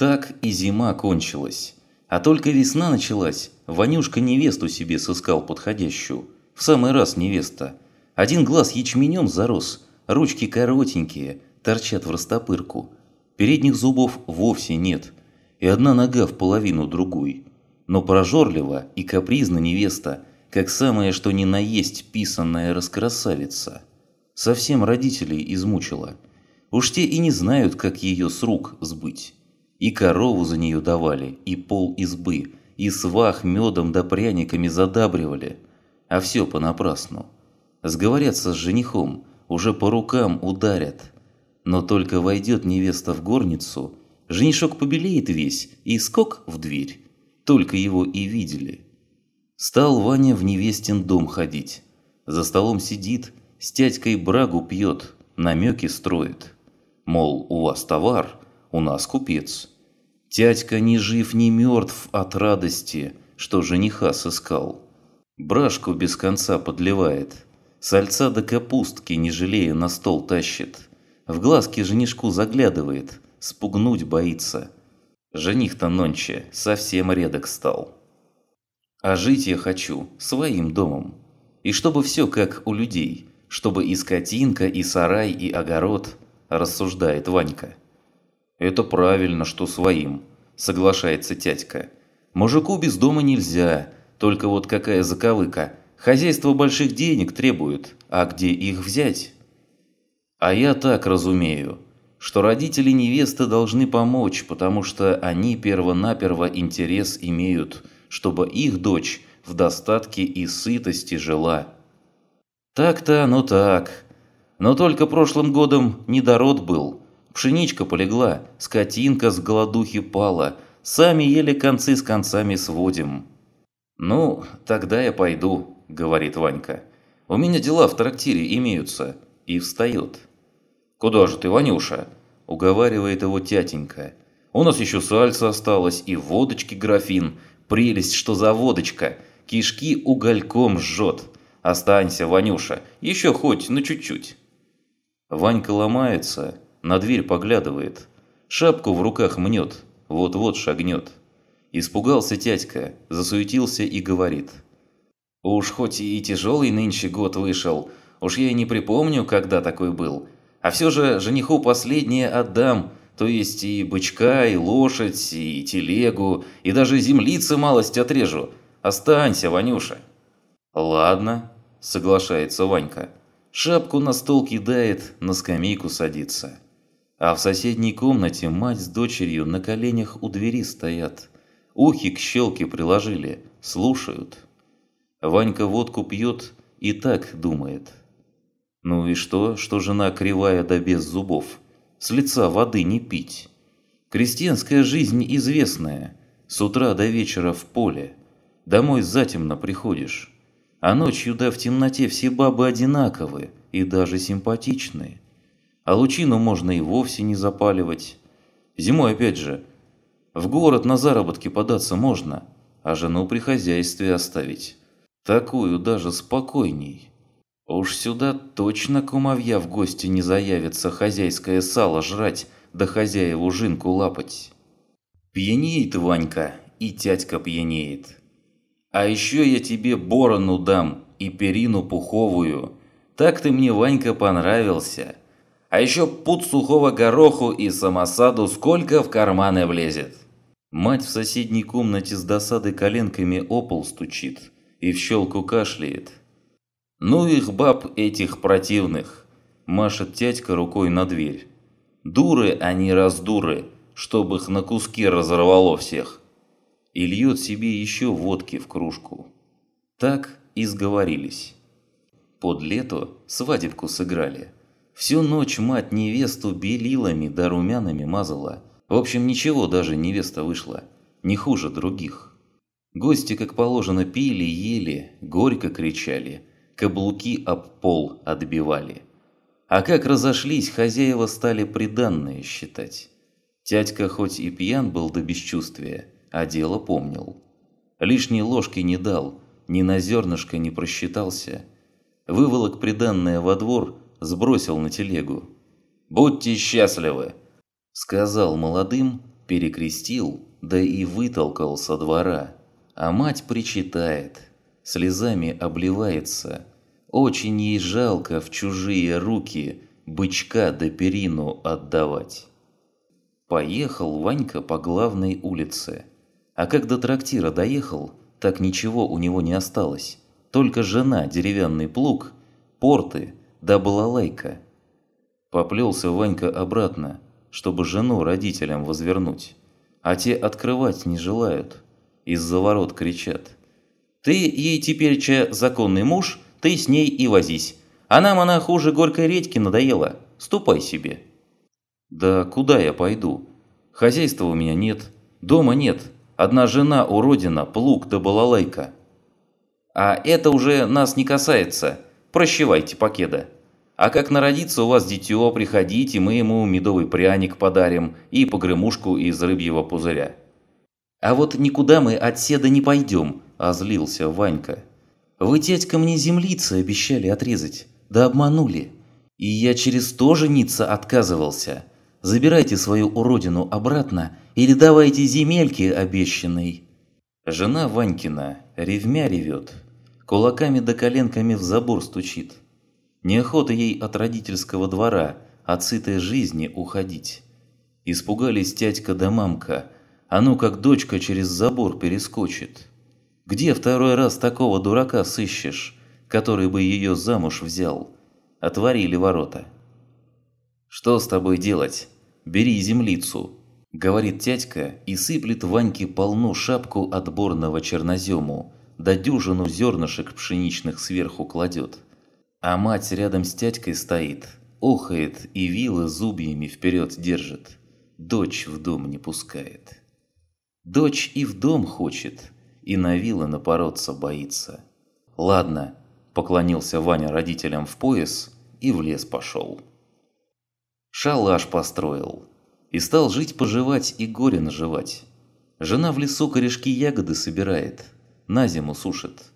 Так и зима кончилась. А только весна началась, Ванюшка невесту себе сыскал подходящую. В самый раз невеста. Один глаз ячменем зарос, ручки коротенькие, торчат в растопырку. Передних зубов вовсе нет, и одна нога в половину другой. Но прожорлива и капризна невеста, как самое что ни на есть писанная раскрасавица. Совсем родителей измучила. Уж те и не знают, как ее с рук сбыть. И корову за нее давали, и пол избы, и свах медом да пряниками задабривали. А все понапрасну. Сговорятся с женихом, уже по рукам ударят. Но только войдет невеста в горницу, женишок побелеет весь и скок в дверь. Только его и видели. Стал Ваня в невестин дом ходить. За столом сидит, с тядькой брагу пьет, намеки строит. Мол, у вас товар, у нас купец. Тядька ни жив, ни мертв от радости, что жениха сыскал. Брашку без конца подливает, сальца до капустки, не жалея, на стол тащит. В глазки женишку заглядывает, спугнуть боится. Жених-то нонче совсем редок стал. А жить я хочу своим домом. И чтобы все как у людей, чтобы и скотинка, и сарай, и огород, рассуждает Ванька. Это правильно, что своим, соглашается тятька. Мужику без дома нельзя, только вот какая заковыка. Хозяйство больших денег требует, а где их взять? А я так разумею, что родители невесты должны помочь, потому что они перво-наперво интерес имеют – чтобы их дочь в достатке и сытости жила. Так-то оно так. Но только прошлым годом недород был. Пшеничка полегла, скотинка с голодухи пала. Сами еле концы с концами сводим. «Ну, тогда я пойду», – говорит Ванька. «У меня дела в трактире имеются». И встает. «Куда же ты, Ванюша?» – уговаривает его тятенька. «У нас еще сальца осталось и водочки графин. Прелесть, что за водочка. Кишки угольком жжет. Останься, Ванюша, еще хоть на чуть-чуть. Ванька ломается, на дверь поглядывает. Шапку в руках мнет, вот-вот шагнет. Испугался тятька, засуетился и говорит. «Уж хоть и тяжелый нынче год вышел, уж я и не припомню, когда такой был. А все же жениху последнее отдам, то есть и бычка, и лошадь, и телегу, и даже землицы малость отрежу. Останься, Ванюша. Ладно, соглашается Ванька. Шапку на стол кидает, на скамейку садится. А в соседней комнате мать с дочерью на коленях у двери стоят. Ухи к щелке приложили, слушают. Ванька водку пьет и так думает. Ну и что, что жена кривая да без зубов? с лица воды не пить. Крестьянская жизнь известная, с утра до вечера в поле. Домой затемно приходишь, а ночью да в темноте все бабы одинаковые и даже симпатичные. А лучину можно и вовсе не запаливать. Зимой опять же, в город на заработки податься можно, а жену при хозяйстве оставить. Такую даже спокойней. Уж сюда точно кумовья в гости не заявится хозяйское сало жрать, да хозяеву жинку лапать. Пьянеет Ванька, и тятька пьянеет. А еще я тебе борону дам и перину пуховую. Так ты мне, Ванька, понравился. А еще пуд сухого гороху и самосаду сколько в карманы влезет. Мать в соседней комнате с досадой коленками о пол стучит и в щелку кашляет. «Ну их баб этих противных!» – машет тядька рукой на дверь. «Дуры они раздуры, чтобы их на куски разорвало всех!» И льет себе еще водки в кружку. Так и сговорились. Под лето свадебку сыграли. Всю ночь мать невесту белилами да румянами мазала. В общем, ничего даже невеста вышла. Не хуже других. Гости, как положено, пили, ели, горько кричали – каблуки об пол отбивали. А как разошлись, хозяева стали приданные считать. Тятька хоть и пьян был до бесчувствия, а дело помнил. Лишней ложки не дал, ни на зернышко не просчитался. Выволок приданное во двор, сбросил на телегу. «Будьте счастливы!» Сказал молодым, перекрестил, да и вытолкал со двора. А мать причитает, слезами обливается. Очень ей жалко в чужие руки бычка да перину отдавать. Поехал Ванька по главной улице. А как до трактира доехал, так ничего у него не осталось. Только жена, деревянный плуг, порты да балалайка. Поплелся Ванька обратно, чтобы жену родителям возвернуть. А те открывать не желают. Из-за ворот кричат. «Ты ей теперь, че законный муж, ты с ней и возись. А нам она хуже горькой редьки надоела. Ступай себе». «Да куда я пойду? Хозяйства у меня нет, дома нет. Одна жена уродина, плуг да балалайка». «А это уже нас не касается. Прощевайте, покеда». А как народится у вас дитё, приходите, мы ему медовый пряник подарим и погремушку из рыбьего пузыря». «А вот никуда мы от седа не пойдем», – озлился Ванька. «Вы, дядька, мне землицы обещали отрезать, да обманули. И я через то жениться отказывался. Забирайте свою уродину обратно или давайте земельки обещанной». Жена Ванькина ревмя ревет, кулаками да коленками в забор стучит. Неохота ей от родительского двора, от сытой жизни уходить. Испугались тятька да мамка, а ну как дочка через забор перескочит. Где второй раз такого дурака сыщешь, который бы ее замуж взял? Отворили ворота. «Что с тобой делать? Бери землицу», – говорит тятька и сыплет Ваньке полну шапку отборного чернозему, да дюжину зернышек пшеничных сверху кладет. А мать рядом с тятькой стоит, охает и вилы зубьями вперед держит. Дочь в дом не пускает. Дочь и в дом хочет, и на вилы напороться боится. Ладно, поклонился Ваня родителям в пояс и в лес пошел. Шалаш построил. И стал жить-поживать и горе наживать. Жена в лесу корешки ягоды собирает, на зиму сушит.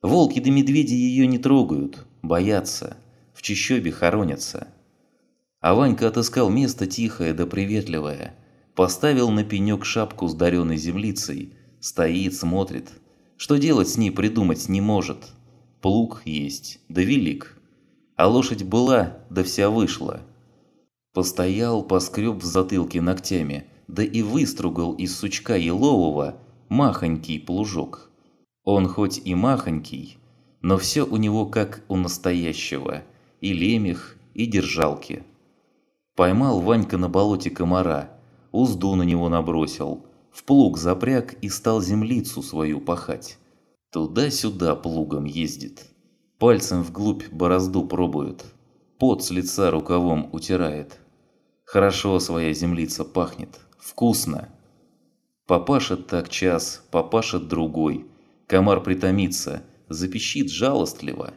Волки да медведи ее не трогают, боятся, в чищобе хоронятся. А Ванька отыскал место тихое да приветливое, поставил на пенек шапку с дареной землицей, стоит, смотрит. Что делать с ней придумать не может. Плуг есть, да велик. А лошадь была, да вся вышла. Постоял, поскреб в затылке ногтями, да и выстругал из сучка елового махонький плужок. Он хоть и махонький, но все у него как у настоящего, и лемех, и держалки. Поймал Ванька на болоте комара, узду на него набросил, в плуг запряг и стал землицу свою пахать. Туда-сюда плугом ездит, пальцем вглубь борозду пробует, пот с лица рукавом утирает. Хорошо своя землица пахнет, вкусно. Попашет так час, попашет другой – Комар притомится, запищит жалостливо.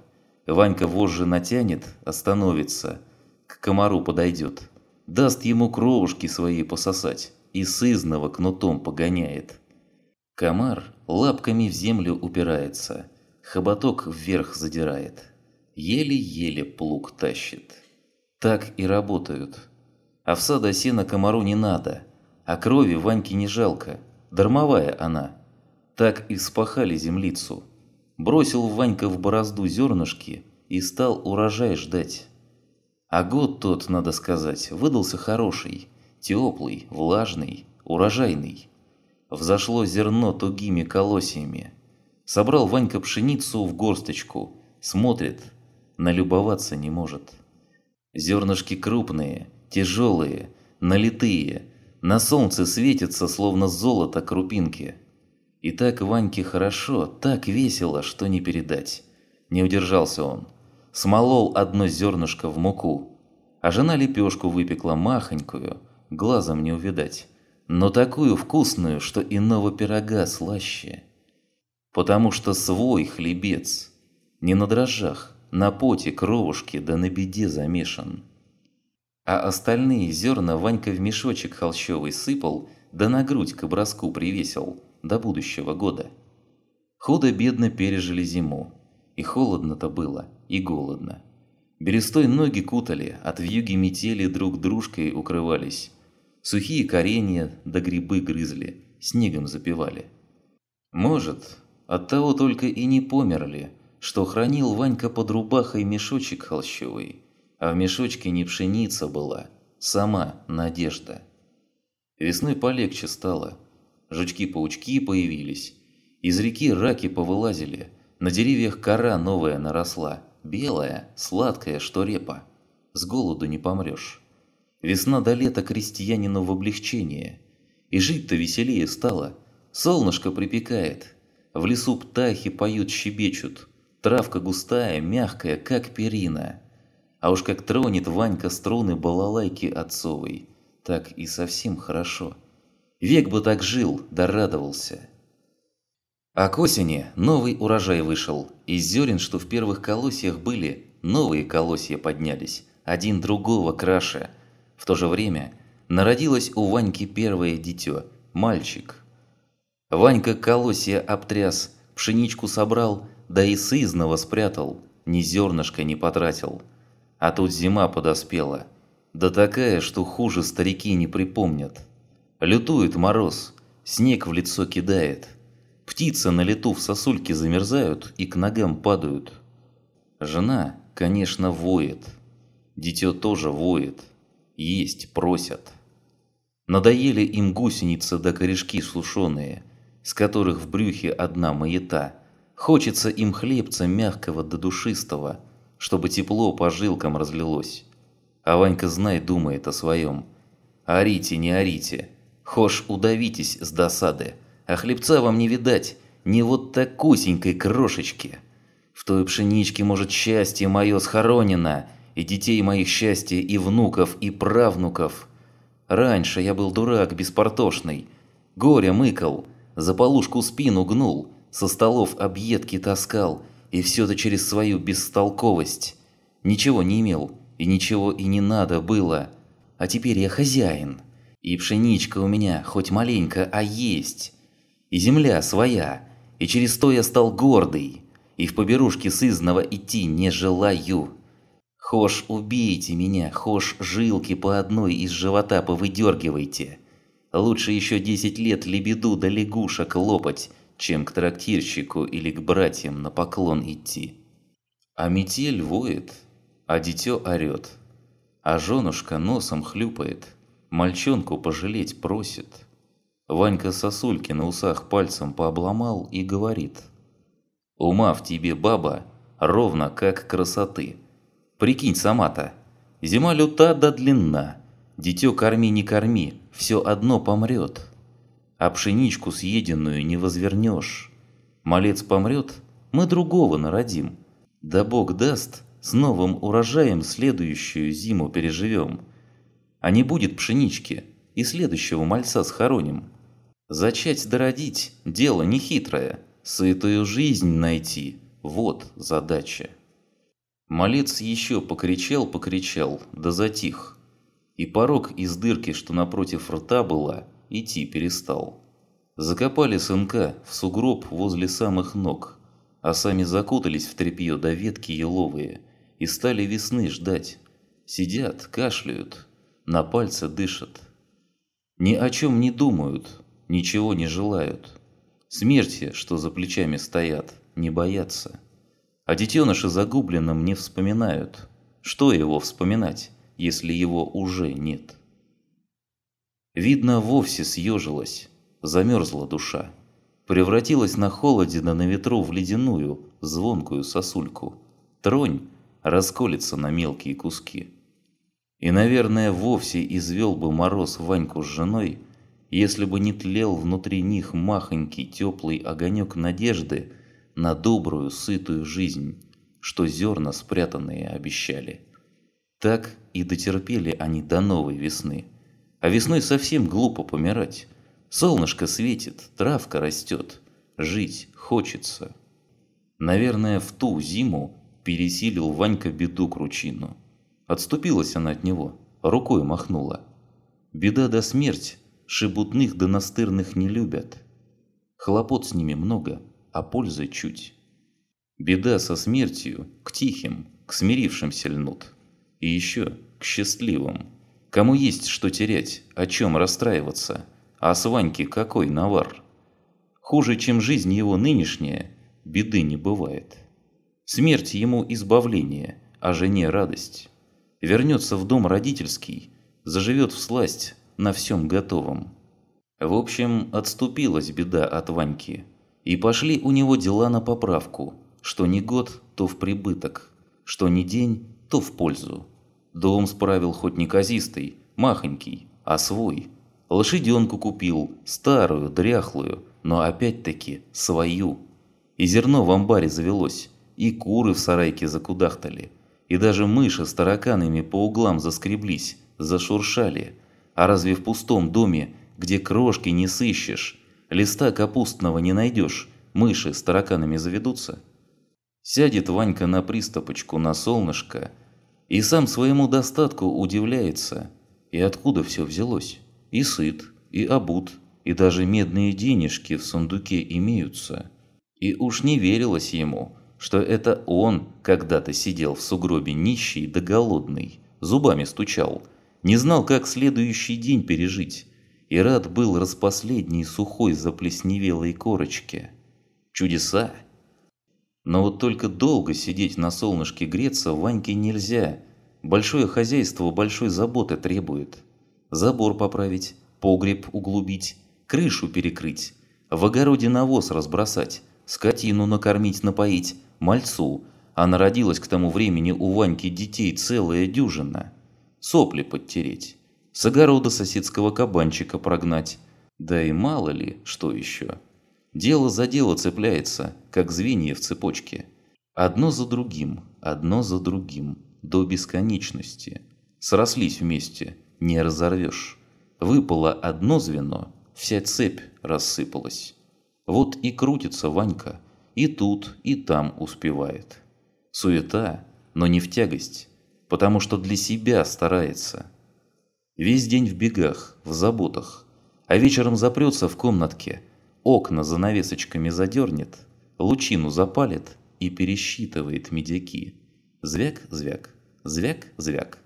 Ванька вожжи натянет, остановится. К комару подойдет. Даст ему кровушки свои пососать и сызнова кнутом погоняет. Комар лапками в землю упирается, хоботок вверх задирает. Еле-еле плуг тащит. Так и работают. Овса до сена комару не надо, а крови Ваньке не жалко, дармовая она. Так и вспахали землицу. Бросил Ванька в борозду зернышки и стал урожай ждать. А год тот, надо сказать, выдался хороший, теплый, влажный, урожайный. Взошло зерно тугими колосьями. Собрал Ванька пшеницу в горсточку, смотрит, налюбоваться не может. Зернышки крупные, тяжелые, налитые, на солнце светятся, словно золото крупинки – и так Ваньке хорошо, так весело, что не передать. Не удержался он. Смолол одно зернышко в муку. А жена лепешку выпекла махонькую, глазом не увидать. Но такую вкусную, что иного пирога слаще. Потому что свой хлебец. Не на дрожжах, на поте кровушки да на беде замешан. А остальные зерна Ванька в мешочек холщовый сыпал, да на грудь к образку привесил – до будущего года. Худо-бедно пережили зиму. И холодно-то было, и голодно. Берестой ноги кутали, от вьюги метели друг дружкой укрывались. Сухие коренья да грибы грызли, снегом запивали. Может, оттого только и не померли, что хранил Ванька под рубахой мешочек холщовый, а в мешочке не пшеница была, сама надежда. Весной полегче стало. Жучки-паучки появились. Из реки раки повылазили. На деревьях кора новая наросла. Белая, сладкая, что репа. С голоду не помрешь. Весна до лета крестьянину в облегчение. И жить-то веселее стало. Солнышко припекает. В лесу птахи поют, щебечут. Травка густая, мягкая, как перина. А уж как тронет Ванька струны балалайки отцовой, так и совсем хорошо. Век бы так жил, да радовался. А к осени новый урожай вышел. Из зерен, что в первых колосьях были, новые колосья поднялись, один другого краше. В то же время народилось у Ваньки первое дитё, мальчик. Ванька колосья обтряс, пшеничку собрал, да и сызного спрятал, ни зернышка не потратил. А тут зима подоспела. Да такая, что хуже старики не припомнят. Лютует мороз, снег в лицо кидает. Птицы на лету в сосульке замерзают и к ногам падают. Жена, конечно, воет. Дитё тоже воет. Есть просят. Надоели им гусеницы да корешки сушеные, с которых в брюхе одна маята. Хочется им хлебца мягкого да душистого – чтобы тепло по жилкам разлилось. А Ванька, знай, думает о своем. Орите, не орите. Хошь удавитесь с досады, а хлебца вам не видать, не вот такусенькой крошечки. В той пшеничке, может, счастье мое схоронено, и детей моих счастье, и внуков, и правнуков. Раньше я был дурак беспортошный, горе мыкал, за полушку спину гнул, со столов объедки таскал – и все это через свою бестолковость. Ничего не имел, и ничего и не надо было. А теперь я хозяин. И пшеничка у меня хоть маленько, а есть. И земля своя. И через то я стал гордый. И в поберушке сызного идти не желаю. Хошь убейте меня, хошь жилки по одной из живота повыдергивайте. Лучше еще десять лет лебеду да лягушек лопать, чем к трактирщику или к братьям на поклон идти. А метель воет, а дитё орёт, а женушка носом хлюпает, мальчонку пожалеть просит. Ванька сосульки на усах пальцем пообломал и говорит. «Ума в тебе, баба, ровно как красоты. Прикинь сама-то, зима люта да длинна, дитё корми не корми, все одно помрет» а пшеничку съеденную не возвернешь. Малец помрет, мы другого народим. Да Бог даст, с новым урожаем следующую зиму переживем. А не будет пшенички, и следующего мальца схороним. Зачать дородить – дело нехитрое, сытую жизнь найти – вот задача. Малец еще покричал-покричал, да затих. И порог из дырки, что напротив рта была, идти перестал. Закопали сынка в сугроб возле самых ног, а сами закутались в тряпье до ветки еловые и стали весны ждать. Сидят, кашляют, на пальце дышат. Ни о чем не думают, ничего не желают. Смерти, что за плечами стоят, не боятся. А детеныши загубленным не вспоминают. Что его вспоминать, если его уже нет? Видно, вовсе съежилась, замерзла душа. Превратилась на холоде да на ветру в ледяную, звонкую сосульку. Тронь расколется на мелкие куски. И, наверное, вовсе извел бы мороз Ваньку с женой, если бы не тлел внутри них махонький теплый огонек надежды на добрую, сытую жизнь, что зерна спрятанные обещали. Так и дотерпели они до новой весны. А весной совсем глупо помирать. Солнышко светит, травка растет. Жить хочется. Наверное, в ту зиму пересилил Ванька беду кручину. Отступилась она от него, рукой махнула. Беда до смерть, шебутных да настырных не любят. Хлопот с ними много, а пользы чуть. Беда со смертью к тихим, к смирившимся льнут. И еще к счастливым Кому есть что терять, о чем расстраиваться, а с Ваньки какой навар? Хуже, чем жизнь его нынешняя, беды не бывает. Смерть ему избавление, а жене радость. Вернется в дом родительский, заживет в сласть на всем готовом. В общем, отступилась беда от Ваньки. И пошли у него дела на поправку, что не год, то в прибыток, что не день, то в пользу. Дом справил хоть не казистый, махонький, а свой. Лошаденку купил, старую, дряхлую, но опять-таки свою. И зерно в амбаре завелось, и куры в сарайке закудахтали, и даже мыши с тараканами по углам заскреблись, зашуршали. А разве в пустом доме, где крошки не сыщешь, листа капустного не найдешь, мыши с тараканами заведутся? Сядет Ванька на пристопочку на солнышко и сам своему достатку удивляется. И откуда все взялось? И сыт, и обут, и даже медные денежки в сундуке имеются. И уж не верилось ему, что это он когда-то сидел в сугробе нищий да голодный, зубами стучал, не знал, как следующий день пережить, и рад был распоследней сухой заплесневелой корочке. Чудеса! Но вот только долго сидеть на солнышке греться Ваньке нельзя. Большое хозяйство большой заботы требует. Забор поправить, погреб углубить, крышу перекрыть, в огороде навоз разбросать, скотину накормить, напоить, мальцу, а народилась к тому времени у Ваньки детей целая дюжина. Сопли подтереть, с огорода соседского кабанчика прогнать, да и мало ли, что еще. Дело за дело цепляется, как звенья в цепочке. Одно за другим, одно за другим, до бесконечности. Срослись вместе, не разорвешь. Выпало одно звено, вся цепь рассыпалась. Вот и крутится Ванька, и тут, и там успевает. Суета, но не в тягость, потому что для себя старается. Весь день в бегах, в заботах, а вечером запрется в комнатке – окна занавесочками задернет, лучину запалит и пересчитывает медяки. Звяк-звяк, звяк-звяк.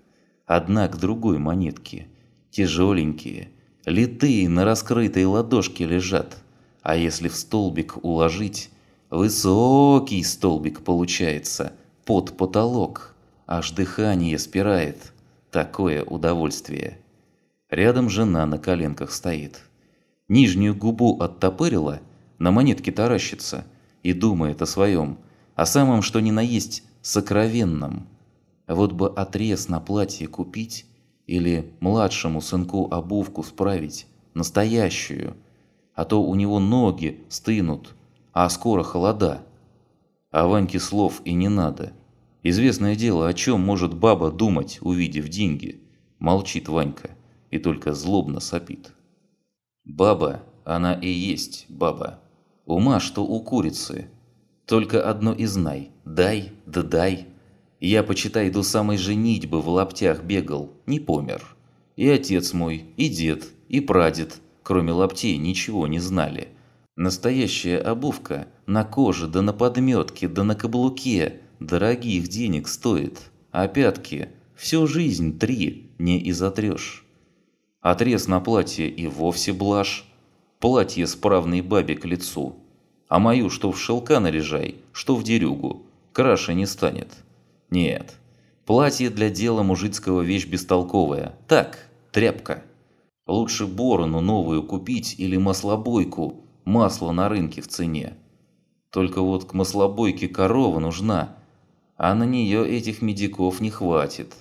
Одна к другой монетки, тяжеленькие, литые на раскрытой ладошке лежат. А если в столбик уложить, высокий столбик получается, под потолок. Аж дыхание спирает. Такое удовольствие. Рядом жена на коленках стоит нижнюю губу оттопырила, на монетке таращится и думает о своем, о самом что ни на есть сокровенном. Вот бы отрез на платье купить или младшему сынку обувку справить, настоящую, а то у него ноги стынут, а скоро холода. А Ваньке слов и не надо. Известное дело, о чем может баба думать, увидев деньги. Молчит Ванька и только злобно сопит. Баба, она и есть баба. Ума, что у курицы. Только одно и знай. Дай, да дай. Я, почитай, до самой женитьбы в лаптях бегал, не помер. И отец мой, и дед, и прадед, кроме лаптей, ничего не знали. Настоящая обувка на коже, да на подметке, да на каблуке дорогих денег стоит. А пятки всю жизнь три не изотрешь. Отрез на платье и вовсе блажь. Платье справной бабе к лицу. А мою что в шелка наряжай, что в дерюгу. Краше не станет. Нет. Платье для дела мужицкого вещь бестолковая. Так, тряпка. Лучше борону новую купить или маслобойку. Масло на рынке в цене. Только вот к маслобойке корова нужна, а на нее этих медиков не хватит.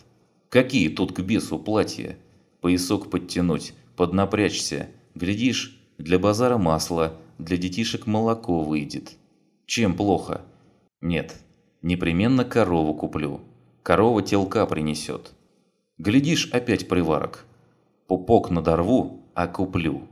Какие тут к бесу платья? поясок подтянуть, поднапрячься. Глядишь, для базара масло, для детишек молоко выйдет. Чем плохо? Нет, непременно корову куплю. Корова телка принесет. Глядишь, опять приварок. Пупок надорву, а куплю.